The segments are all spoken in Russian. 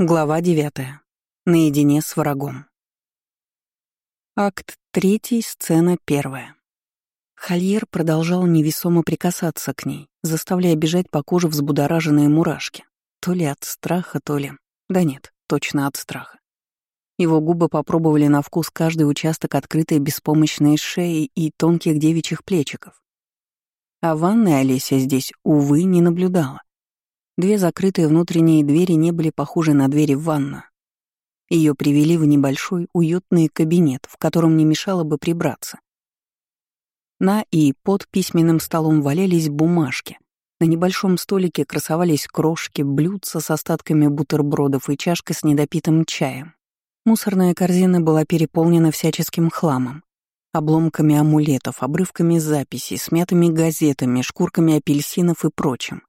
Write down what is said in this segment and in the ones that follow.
Глава девятая. Наедине с врагом. Акт третий, сцена первая. Хольер продолжал невесомо прикасаться к ней, заставляя бежать по коже взбудораженные мурашки. То ли от страха, то ли... Да нет, точно от страха. Его губы попробовали на вкус каждый участок открытой беспомощной шеи и тонких девичьих плечиков. А ванной Олеся здесь, увы, не наблюдала. Две закрытые внутренние двери не были похожи на двери в ванну. Ее привели в небольшой, уютный кабинет, в котором не мешало бы прибраться. На и под письменным столом валялись бумажки. На небольшом столике красовались крошки, блюдца с остатками бутербродов и чашка с недопитым чаем. Мусорная корзина была переполнена всяческим хламом. Обломками амулетов, обрывками записей, смятыми газетами, шкурками апельсинов и прочим.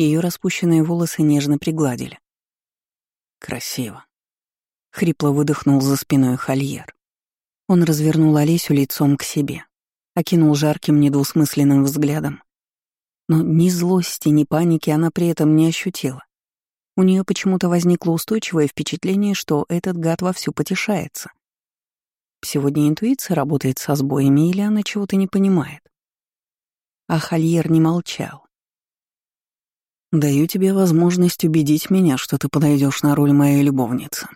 Ее распущенные волосы нежно пригладили. «Красиво», — хрипло выдохнул за спиной Хольер. Он развернул Олесю лицом к себе, окинул жарким недвусмысленным взглядом. Но ни злости, ни паники она при этом не ощутила. У нее почему-то возникло устойчивое впечатление, что этот гад вовсю потешается. Сегодня интуиция работает со сбоями, или она чего-то не понимает. А Хольер не молчал. Даю тебе возможность убедить меня, что ты подойдешь на роль моей любовницы.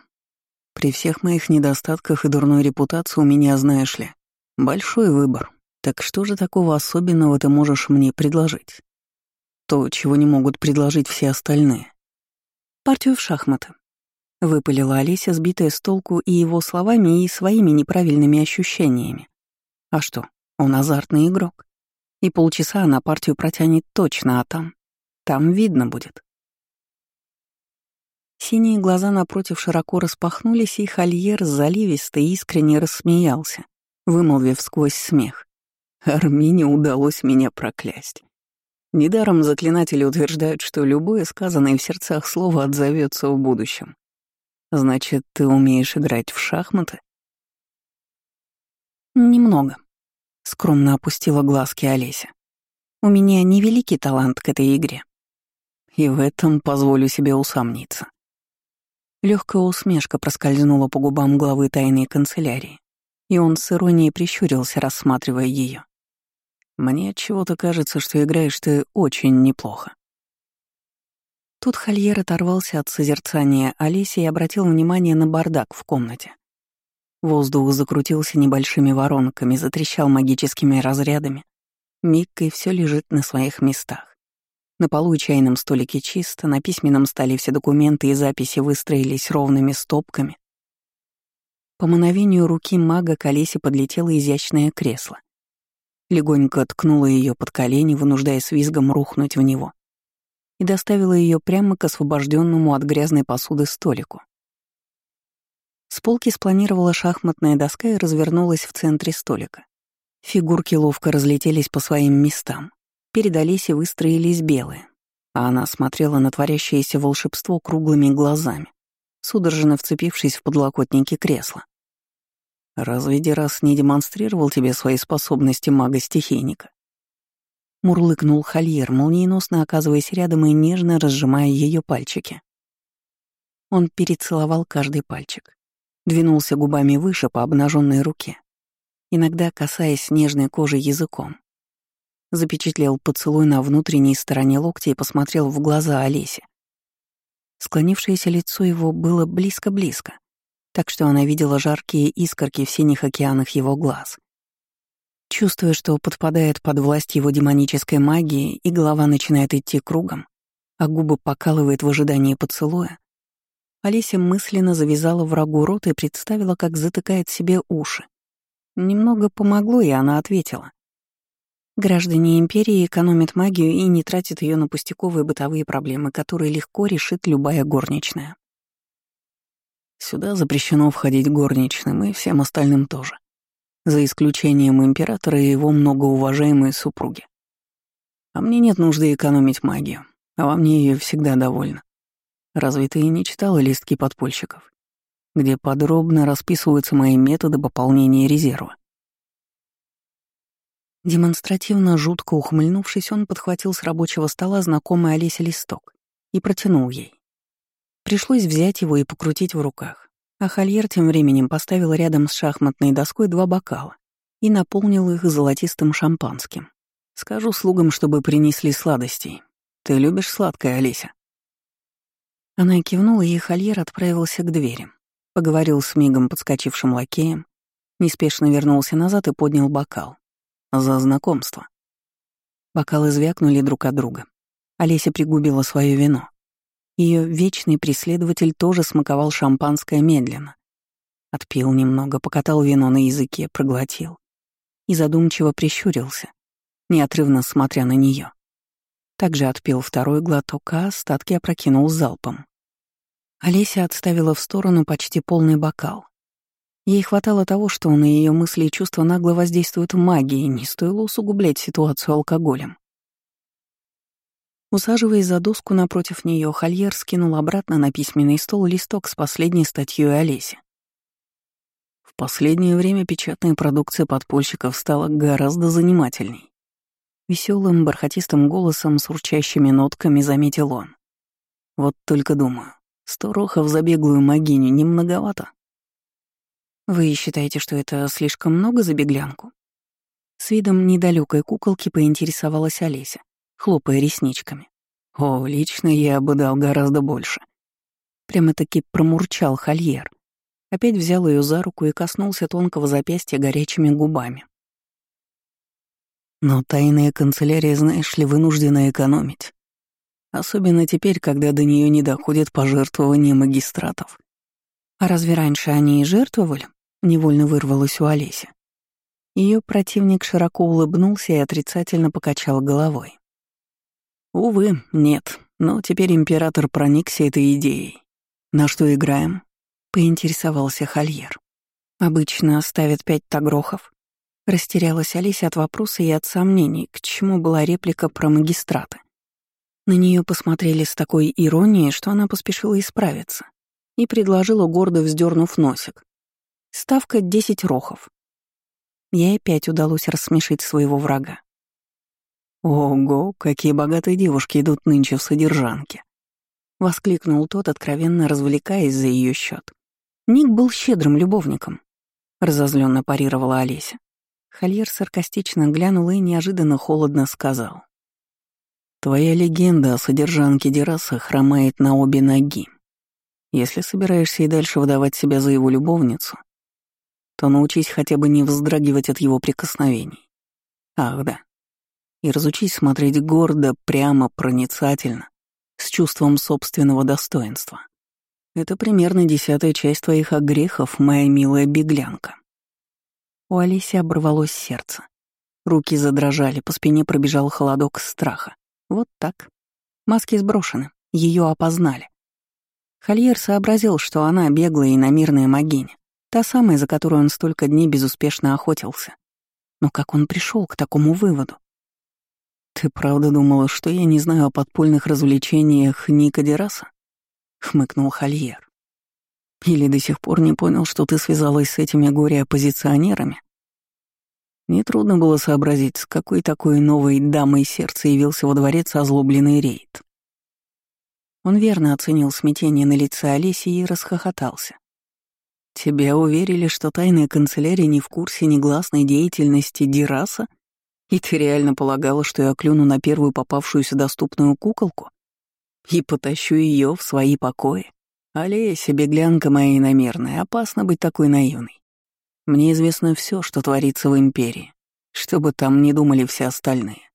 При всех моих недостатках и дурной репутации у меня, знаешь ли, большой выбор. Так что же такого особенного ты можешь мне предложить? То, чего не могут предложить все остальные. Партию в шахматы. Выпалила Олеся, сбитая с толку и его словами, и своими неправильными ощущениями. А что, он азартный игрок. И полчаса она партию протянет точно, а там там видно будет. Синие глаза напротив широко распахнулись, и Хольер заливисто искренне рассмеялся, вымолвив сквозь смех. Армине удалось меня проклясть. Недаром заклинатели утверждают, что любое сказанное в сердцах слово отзовется в будущем. Значит, ты умеешь играть в шахматы? Немного. Скромно опустила глазки Олеся. У меня невеликий талант к этой игре. И в этом позволю себе усомниться. Легкая усмешка проскользнула по губам главы тайной канцелярии, и он с иронией прищурился, рассматривая ее. «Мне чего-то кажется, что играешь ты очень неплохо». Тут Хольер оторвался от созерцания Олеси и обратил внимание на бардак в комнате. Воздух закрутился небольшими воронками, затрещал магическими разрядами. И все лежит на своих местах. На полу и чайном столике чисто, на письменном столе все документы и записи выстроились ровными стопками. По мановению руки мага к Олесе подлетело изящное кресло. Легонько ткнула ее под колени, вынуждая с визгом рухнуть в него, и доставила ее прямо к освобожденному от грязной посуды столику. С полки спланировала шахматная доска и развернулась в центре столика. Фигурки ловко разлетелись по своим местам. Перед Олесей выстроились белые, а она смотрела на творящееся волшебство круглыми глазами, судорожно вцепившись в подлокотники кресла. «Разве Дерас не демонстрировал тебе свои способности мага-стихийника?» Мурлыкнул Хольер, молниеносно оказываясь рядом и нежно разжимая ее пальчики. Он перецеловал каждый пальчик, двинулся губами выше по обнаженной руке, иногда касаясь нежной кожи языком, запечатлел поцелуй на внутренней стороне локтя и посмотрел в глаза Олесе. Склонившееся лицо его было близко-близко, так что она видела жаркие искорки в синих океанах его глаз. Чувствуя, что подпадает под власть его демонической магии, и голова начинает идти кругом, а губы покалывает в ожидании поцелуя, Олеся мысленно завязала врагу рот и представила, как затыкает себе уши. Немного помогло, и она ответила. Граждане Империи экономят магию и не тратят ее на пустяковые бытовые проблемы, которые легко решит любая горничная. Сюда запрещено входить горничным и всем остальным тоже, за исключением императора и его многоуважаемой супруги. А мне нет нужды экономить магию, а во мне ее всегда довольно. Разве ты не читала листки подпольщиков, где подробно расписываются мои методы пополнения резерва? Демонстративно жутко ухмыльнувшись, он подхватил с рабочего стола знакомый Олесе листок и протянул ей. Пришлось взять его и покрутить в руках. А Хольер тем временем поставил рядом с шахматной доской два бокала и наполнил их золотистым шампанским. «Скажу слугам, чтобы принесли сладостей. Ты любишь сладкое, Олеся?» Она кивнула, и Хольер отправился к двери. Поговорил с мигом подскочившим лакеем, неспешно вернулся назад и поднял бокал. За знакомство. Бокалы звякнули друг от друга. Олеся пригубила свое вино. Ее вечный преследователь тоже смаковал шампанское медленно. Отпил немного, покатал вино на языке, проглотил. И задумчиво прищурился, неотрывно смотря на нее. Также отпил второй глоток, а остатки опрокинул залпом. Олеся отставила в сторону почти полный бокал. Ей хватало того, что на ее мысли и чувства нагло воздействуют магией, не стоило усугублять ситуацию алкоголем. Усаживаясь за доску напротив нее, Хольер скинул обратно на письменный стол листок с последней статьей Олеси. В последнее время печатная продукция подпольщиков стала гораздо занимательней. Веселым, бархатистым голосом с урчащими нотками заметил он. Вот только думаю, сто рохов за беглую могиню не. Вы считаете, что это слишком много за беглянку? С видом недалекой куколки поинтересовалась Олеся хлопая ресничками. О, лично я бы дал гораздо больше. Прямо-таки промурчал Хольер. Опять взял ее за руку и коснулся тонкого запястья горячими губами. Но тайная канцелярия, знаешь ли, вынуждена экономить. Особенно теперь, когда до нее не доходят пожертвования магистратов. А разве раньше они и жертвовали? Невольно вырвалось у Олеси. Ее противник широко улыбнулся и отрицательно покачал головой. Увы, нет. Но теперь император проникся этой идеей. На что играем? Поинтересовался Хольер. Обычно ставят пять тагрохов. Растерялась Алися от вопроса и от сомнений, к чему была реплика про магистраты. На нее посмотрели с такой иронией, что она поспешила исправиться и предложила, гордо вздернув носик. Ставка — десять рохов. Ей опять удалось рассмешить своего врага. «Ого, какие богатые девушки идут нынче в содержанке!» — воскликнул тот, откровенно развлекаясь за ее счет. Ник был щедрым любовником, — разозленно парировала Олеся. Хольер саркастично глянул и неожиданно холодно сказал. «Твоя легенда о содержанке Дераса хромает на обе ноги. Если собираешься и дальше выдавать себя за его любовницу, то научись хотя бы не вздрагивать от его прикосновений. Ах да, и разучись смотреть гордо, прямо, проницательно, с чувством собственного достоинства. Это примерно десятая часть твоих огрехов, моя милая беглянка. У Алиси оборвалось сердце. Руки задрожали, по спине пробежал холодок страха. Вот так. Маски сброшены, ее опознали. Хольер сообразил, что она беглая и намирная могиня, та самая, за которую он столько дней безуспешно охотился. Но как он пришел к такому выводу? «Ты правда думала, что я не знаю о подпольных развлечениях Ника Дераса?» — хмыкнул Хольер. «Или до сих пор не понял, что ты связалась с этими горе-оппозиционерами?» Нетрудно было сообразить, с какой такой новой дамой сердца явился во дворец озлобленный рейд. Он верно оценил смятение на лице Олеси и расхохотался. «Тебя уверили, что тайная канцелярия не в курсе негласной деятельности Дераса?» И ты реально полагала, что я клюну на первую попавшуюся доступную куколку? И потащу ее в свои покои? Олеся, беглянка моя иномерная, опасно быть такой наивной. Мне известно все, что творится в Империи, чтобы там не думали все остальные.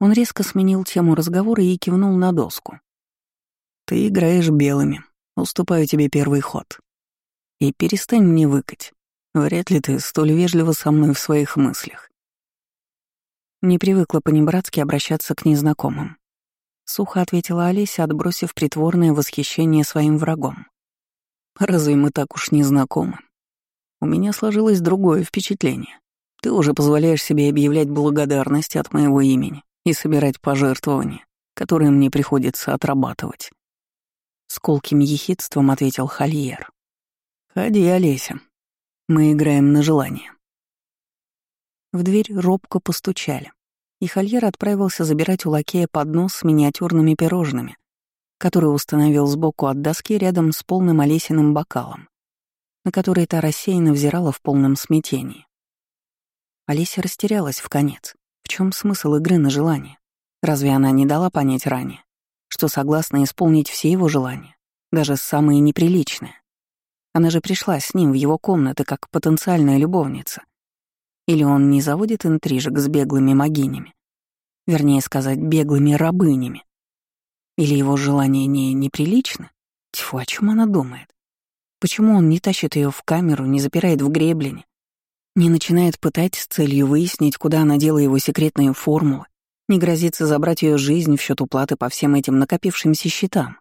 Он резко сменил тему разговора и кивнул на доску. «Ты играешь белыми. Уступаю тебе первый ход. И перестань мне выкать. Вряд ли ты столь вежливо со мной в своих мыслях. Не привыкла по-небратски обращаться к незнакомым. Сухо ответила Олеся, отбросив притворное восхищение своим врагом. «Разве мы так уж не знакомы? У меня сложилось другое впечатление. Ты уже позволяешь себе объявлять благодарность от моего имени и собирать пожертвования, которые мне приходится отрабатывать». С колким ехидством ответил Хольер. «Ходи, Олеся. Мы играем на желание». В дверь робко постучали, и Хольер отправился забирать у лакея поднос с миниатюрными пирожными, который установил сбоку от доски рядом с полным Олесиным бокалом, на который та рассеянно взирала в полном смятении. Олеся растерялась в конец. В чем смысл игры на желание? Разве она не дала понять ранее, что согласна исполнить все его желания, даже самые неприличные? Она же пришла с ним в его комнаты как потенциальная любовница. Или он не заводит интрижек с беглыми могинями? Вернее сказать, беглыми рабынями. Или его желание не неприлично? Тьфу, о чем она думает? Почему он не тащит ее в камеру, не запирает в греблине? Не начинает пытать с целью выяснить, куда она дела его секретные формулы, не грозится забрать ее жизнь в счет уплаты по всем этим накопившимся счетам.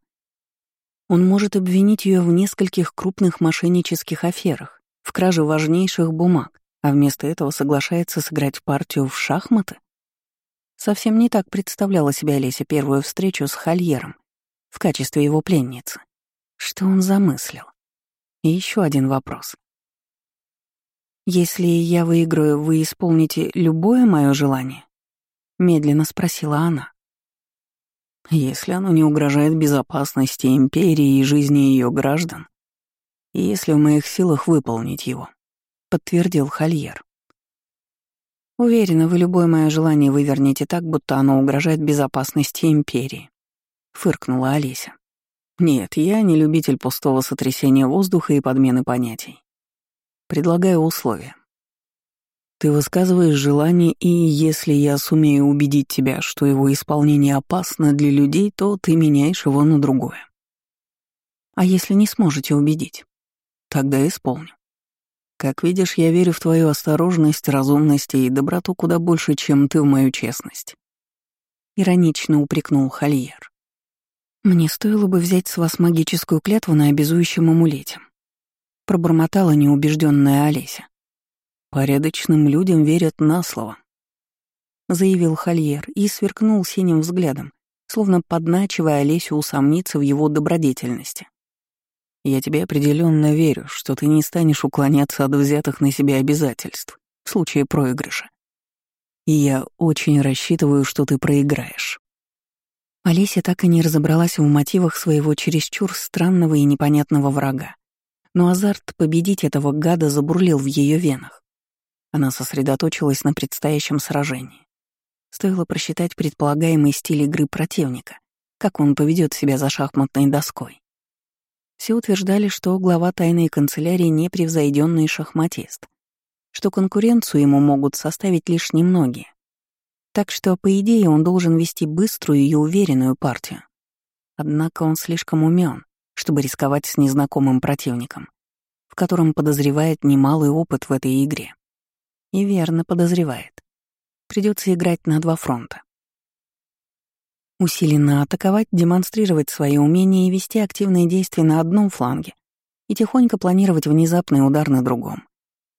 Он может обвинить ее в нескольких крупных мошеннических аферах, в краже важнейших бумаг, а вместо этого соглашается сыграть партию в шахматы? Совсем не так представляла себе Олеся первую встречу с Хольером в качестве его пленницы. Что он замыслил? И еще один вопрос. «Если я выиграю, вы исполните любое мое желание?» — медленно спросила она. «Если оно не угрожает безопасности империи и жизни ее граждан, и если в моих силах выполнить его», — подтвердил Хольер. «Уверена, вы любое мое желание вывернете так, будто оно угрожает безопасности империи», — фыркнула Олеся. «Нет, я не любитель пустого сотрясения воздуха и подмены понятий. Предлагаю условия. Ты высказываешь желание, и если я сумею убедить тебя, что его исполнение опасно для людей, то ты меняешь его на другое. А если не сможете убедить? Тогда исполню. Как видишь, я верю в твою осторожность, разумность и доброту куда больше, чем ты в мою честность. Иронично упрекнул Хольер. Мне стоило бы взять с вас магическую клятву на обязующем амулете. Пробормотала неубежденная Олеся. «Порядочным людям верят на слово», — заявил Хольер и сверкнул синим взглядом, словно подначивая Олесю усомниться в его добродетельности. «Я тебе определенно верю, что ты не станешь уклоняться от взятых на себя обязательств в случае проигрыша. И я очень рассчитываю, что ты проиграешь». Олеся так и не разобралась в мотивах своего чересчур странного и непонятного врага но азарт победить этого гада забурлил в ее венах. Она сосредоточилась на предстоящем сражении. Стоило просчитать предполагаемый стиль игры противника, как он поведет себя за шахматной доской. Все утверждали, что глава тайной канцелярии непревзойденный шахматист, что конкуренцию ему могут составить лишь немногие. Так что, по идее, он должен вести быструю и уверенную партию. Однако он слишком умен, чтобы рисковать с незнакомым противником, в котором подозревает немалый опыт в этой игре. И верно подозревает. Придется играть на два фронта. Усиленно атаковать, демонстрировать свои умения и вести активные действия на одном фланге и тихонько планировать внезапный удар на другом.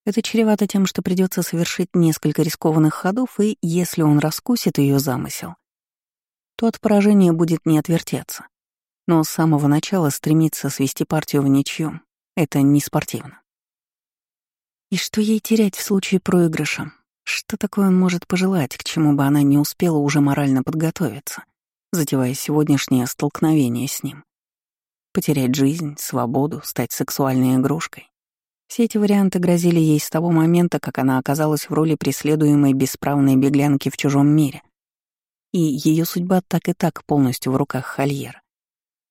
Это чревато тем, что придется совершить несколько рискованных ходов, и если он раскусит ее замысел, то от поражения будет не отвертеться. Но с самого начала стремиться свести партию в ничью — это не спортивно. И что ей терять в случае проигрыша? Что такое он может пожелать, к чему бы она не успела уже морально подготовиться, затевая сегодняшнее столкновение с ним? Потерять жизнь, свободу, стать сексуальной игрушкой? Все эти варианты грозили ей с того момента, как она оказалась в роли преследуемой бесправной беглянки в чужом мире. И ее судьба так и так полностью в руках Хольера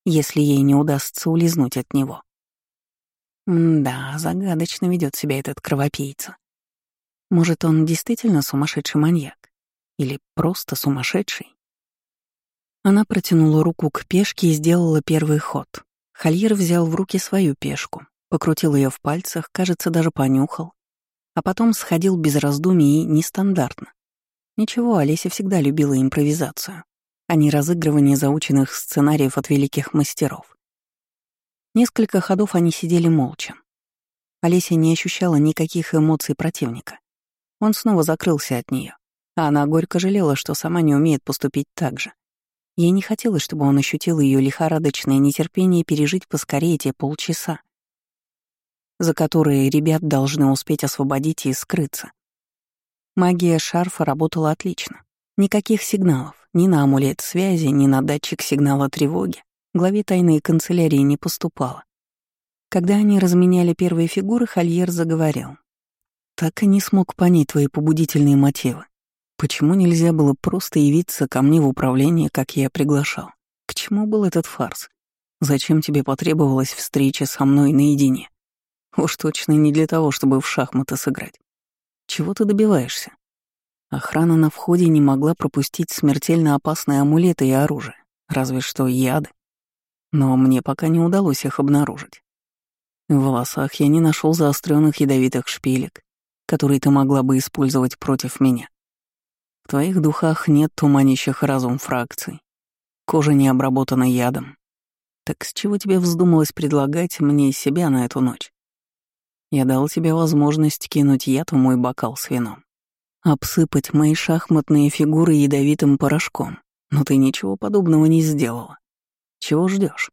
если ей не удастся улизнуть от него. Да, загадочно ведет себя этот кровопийца. Может, он действительно сумасшедший маньяк? Или просто сумасшедший? Она протянула руку к пешке и сделала первый ход. Хольер взял в руки свою пешку, покрутил ее в пальцах, кажется, даже понюхал, а потом сходил без раздумий и нестандартно. Ничего, Олеся всегда любила импровизацию а не разыгрывание заученных сценариев от великих мастеров. Несколько ходов они сидели молча. Олеся не ощущала никаких эмоций противника. Он снова закрылся от нее, а она горько жалела, что сама не умеет поступить так же. Ей не хотелось, чтобы он ощутил ее лихорадочное нетерпение пережить поскорее те полчаса, за которые ребят должны успеть освободить и скрыться. Магия шарфа работала отлично. Никаких сигналов, ни на амулет связи, ни на датчик сигнала тревоги. Главе тайной канцелярии не поступало. Когда они разменяли первые фигуры, Хольер заговорил. «Так и не смог понять твои побудительные мотивы. Почему нельзя было просто явиться ко мне в управление, как я приглашал? К чему был этот фарс? Зачем тебе потребовалась встреча со мной наедине? Уж точно не для того, чтобы в шахматы сыграть. Чего ты добиваешься? Охрана на входе не могла пропустить смертельно опасные амулеты и оружие, разве что яды. Но мне пока не удалось их обнаружить. В волосах я не нашел заостренных ядовитых шпилек, которые ты могла бы использовать против меня. В твоих духах нет туманящих разум фракций. Кожа не обработана ядом. Так с чего тебе вздумалось предлагать мне себя на эту ночь? Я дал тебе возможность кинуть яд в мой бокал с вином обсыпать мои шахматные фигуры ядовитым порошком, но ты ничего подобного не сделала. Чего ждешь?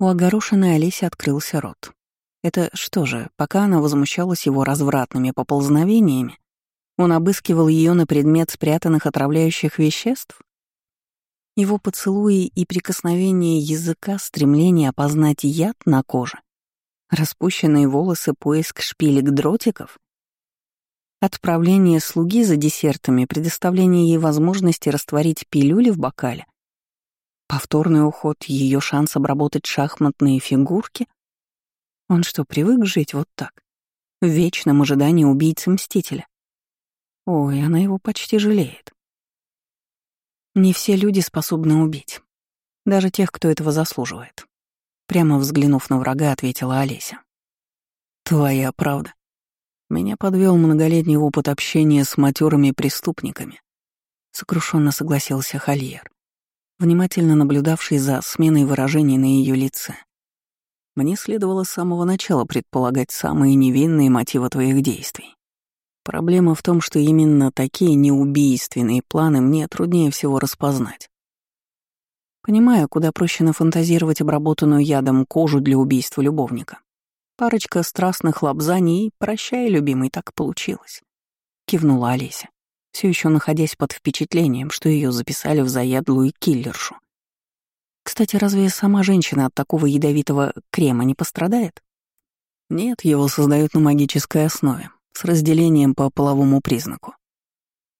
У огорошенной Олеси открылся рот. Это что же, пока она возмущалась его развратными поползновениями, он обыскивал ее на предмет спрятанных отравляющих веществ? Его поцелуи и прикосновения языка, стремление опознать яд на коже, распущенные волосы, поиск шпилек дротиков — Отправление слуги за десертами, предоставление ей возможности растворить пилюли в бокале. Повторный уход, ее шанс обработать шахматные фигурки. Он что, привык жить вот так? В вечном ожидании убийцы-мстителя? Ой, она его почти жалеет. Не все люди способны убить. Даже тех, кто этого заслуживает. Прямо взглянув на врага, ответила Олеся. Твоя правда. Меня подвел многолетний опыт общения с матерыми преступниками. Сокрушенно согласился Хольер, внимательно наблюдавший за сменой выражений на ее лице. Мне следовало с самого начала предполагать самые невинные мотивы твоих действий. Проблема в том, что именно такие неубийственные планы мне труднее всего распознать. Понимаю, куда проще нафантазировать обработанную ядом кожу для убийства любовника. Парочка страстных лапзаний и «прощай, любимый, так получилось», — кивнула Олеся, все еще находясь под впечатлением, что ее записали в заядлую киллершу. Кстати, разве сама женщина от такого ядовитого крема не пострадает? Нет, его создают на магической основе, с разделением по половому признаку.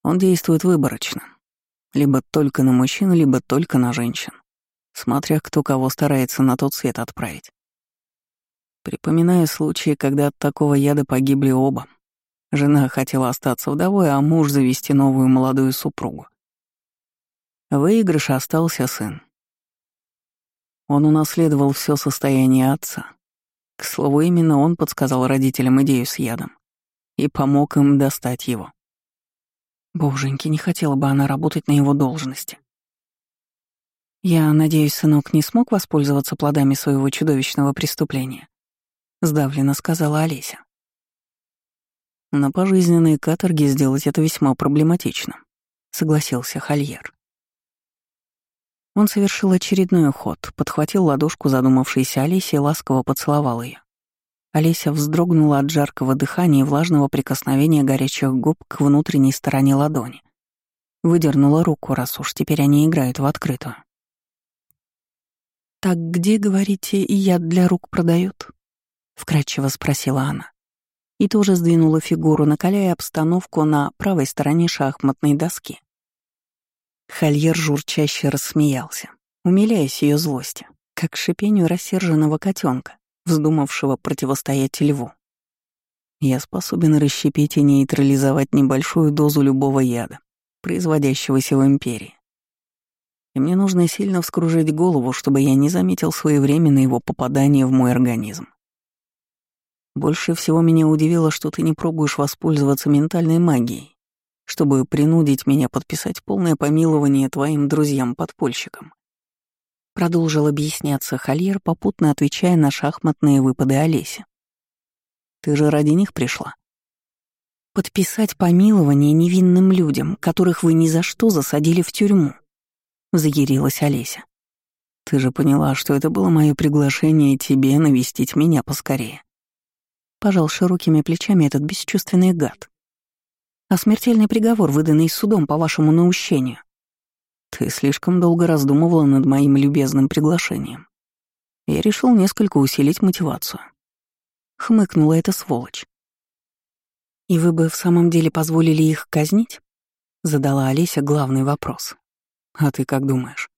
Он действует выборочно. Либо только на мужчин, либо только на женщин. Смотря кто кого старается на тот свет отправить. Припоминая случаи, когда от такого яда погибли оба. Жена хотела остаться вдовой, а муж завести новую молодую супругу. В выигрыше остался сын. Он унаследовал все состояние отца. К слову, именно он подсказал родителям идею с ядом и помог им достать его. Боженьки, не хотела бы она работать на его должности. Я надеюсь, сынок не смог воспользоваться плодами своего чудовищного преступления сдавленно сказала Олеся. На пожизненной каторге сделать это весьма проблематично, согласился Хольер. Он совершил очередной ход, подхватил ладошку задумавшейся Олеси и ласково поцеловал ее. Олеся вздрогнула от жаркого дыхания и влажного прикосновения горячих губ к внутренней стороне ладони. Выдернула руку, раз уж теперь они играют в открытую. «Так где, говорите, яд для рук продают?» — вкратчиво спросила она. И тоже сдвинула фигуру, накаляя обстановку на правой стороне шахматной доски. Хольер журчаще рассмеялся, умиляясь ее злости, как шипению рассерженного котенка, вздумавшего противостоять льву. Я способен расщепить и нейтрализовать небольшую дозу любого яда, производящегося в Империи. И мне нужно сильно вскружить голову, чтобы я не заметил своевременно его попадание в мой организм. Больше всего меня удивило, что ты не пробуешь воспользоваться ментальной магией, чтобы принудить меня подписать полное помилование твоим друзьям-подпольщикам. Продолжил объясняться Хольер, попутно отвечая на шахматные выпады Олеси. Ты же ради них пришла. Подписать помилование невинным людям, которых вы ни за что засадили в тюрьму, загирилась Олеся. Ты же поняла, что это было мое приглашение тебе навестить меня поскорее. Пожал широкими плечами этот бесчувственный гад. А смертельный приговор, выданный судом по вашему наущению. Ты слишком долго раздумывала над моим любезным приглашением. Я решил несколько усилить мотивацию. Хмыкнула эта сволочь. «И вы бы в самом деле позволили их казнить?» Задала Олеся главный вопрос. «А ты как думаешь?»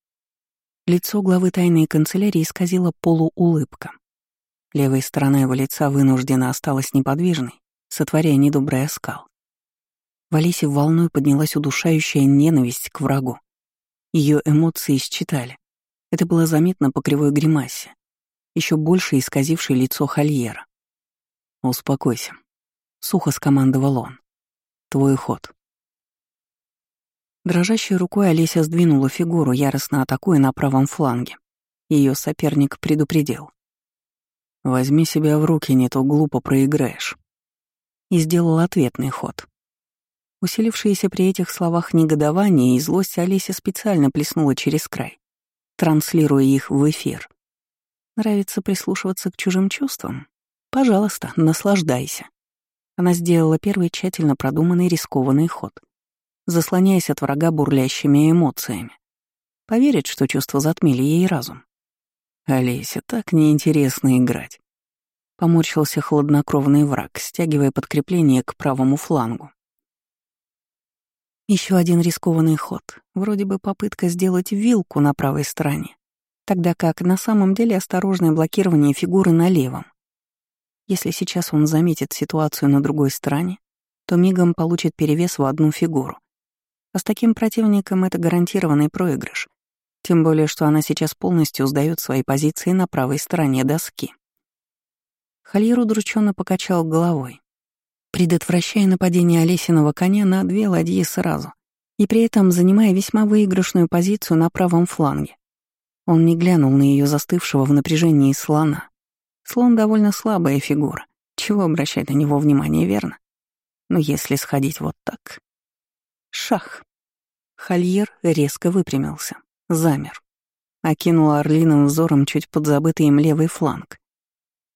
Лицо главы тайной канцелярии исказила полуулыбка. Левая сторона его лица вынуждена осталась неподвижной, сотворяя недобрый оскал. В Олесе волной поднялась удушающая ненависть к врагу. Ее эмоции считали. Это было заметно по кривой гримасе, еще больше исказившей лицо Хольера. «Успокойся», — сухо скомандовал он. «Твой ход». Дрожащей рукой Олеся сдвинула фигуру, яростно атакуя на правом фланге. Ее соперник предупредил. «Возьми себя в руки, не то глупо проиграешь». И сделал ответный ход. Усилившиеся при этих словах негодование и злость Олеся специально плеснула через край, транслируя их в эфир. Нравится прислушиваться к чужим чувствам? Пожалуйста, наслаждайся. Она сделала первый тщательно продуманный рискованный ход — заслоняясь от врага бурлящими эмоциями. Поверит, что чувства затмили ей разум. «Олеся, так неинтересно играть», — поморщился хладнокровный враг, стягивая подкрепление к правому флангу. Еще один рискованный ход, вроде бы попытка сделать вилку на правой стороне, тогда как на самом деле осторожное блокирование фигуры на левом. Если сейчас он заметит ситуацию на другой стороне, то мигом получит перевес в одну фигуру. А с таким противником это гарантированный проигрыш. Тем более, что она сейчас полностью сдает свои позиции на правой стороне доски. Хольер удрученно покачал головой, предотвращая нападение Олесиного коня на две ладьи сразу, и при этом занимая весьма выигрышную позицию на правом фланге. Он не глянул на ее застывшего в напряжении слона. Слон довольно слабая фигура. Чего обращать на него внимание, верно? Но если сходить вот так... Шах. Хольер резко выпрямился, замер. Окинул орлиным взором чуть подзабытый им левый фланг.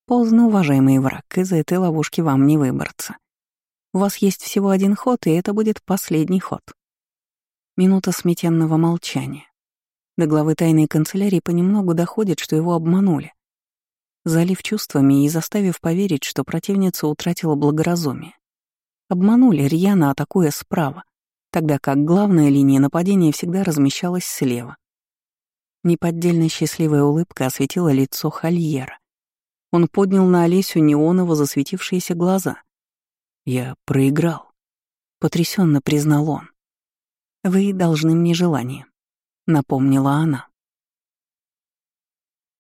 Поздно, уважаемый враг, из этой ловушки вам не выбраться. У вас есть всего один ход, и это будет последний ход. Минута сметенного молчания. До главы тайной канцелярии понемногу доходит, что его обманули. Залив чувствами и заставив поверить, что противница утратила благоразумие. Обманули, рьяно атакуя справа, тогда как главная линия нападения всегда размещалась слева. Неподдельно счастливая улыбка осветила лицо Хольера. Он поднял на Олесю неоново засветившиеся глаза. «Я проиграл», — потрясенно признал он. «Вы должны мне желание», — напомнила она.